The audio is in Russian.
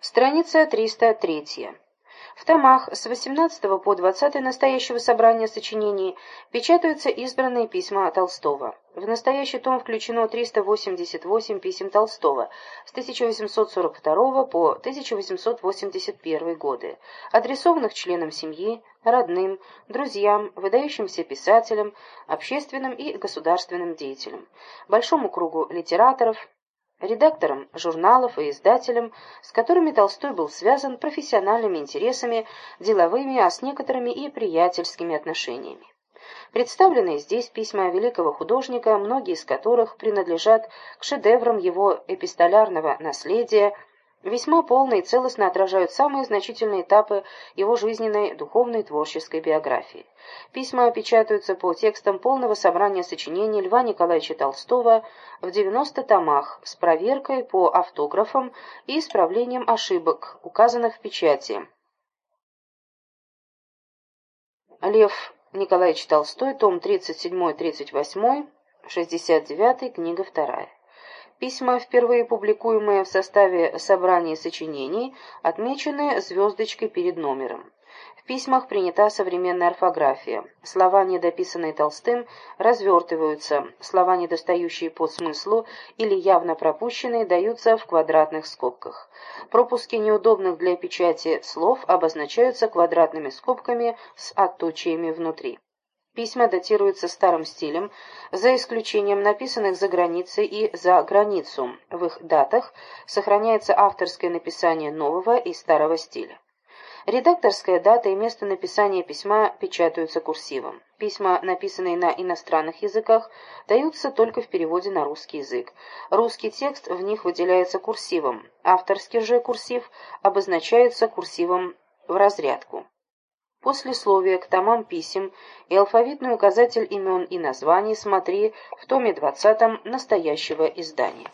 Страница 303. В томах с 18 по 20 настоящего собрания сочинений печатаются избранные письма Толстого. В настоящий том включено 388 писем Толстого с 1842 по 1881 годы, адресованных членам семьи, родным, друзьям, выдающимся писателям, общественным и государственным деятелям, большому кругу литераторов, редакторам журналов и издателям, с которыми Толстой был связан профессиональными интересами, деловыми, а с некоторыми и приятельскими отношениями. Представлены здесь письма великого художника, многие из которых принадлежат к шедеврам его эпистолярного наследия, весьма полно и целостно отражают самые значительные этапы его жизненной, духовной, творческой биографии. Письма печатаются по текстам полного собрания сочинений Льва Николаевича Толстого в 90 томах с проверкой по автографам и исправлением ошибок, указанных в печати. Лев Николаевич Толстой, том 37-38, 69, книга 2. Письма, впервые публикуемые в составе собрания сочинений, отмечены звездочкой перед номером. В письмах принята современная орфография. Слова, недописанные Толстым, развертываются, слова, недостающие по смыслу или явно пропущенные, даются в квадратных скобках. Пропуски неудобных для печати слов обозначаются квадратными скобками с отточиями внутри. Письма датируются старым стилем, за исключением написанных за границей и за границу. В их датах сохраняется авторское написание нового и старого стиля. Редакторская дата и место написания письма печатаются курсивом. Письма, написанные на иностранных языках, даются только в переводе на русский язык. Русский текст в них выделяется курсивом, авторский же курсив обозначается курсивом в разрядку послесловие к томам писем и алфавитный указатель имен и названий смотри в томе 20 настоящего издания.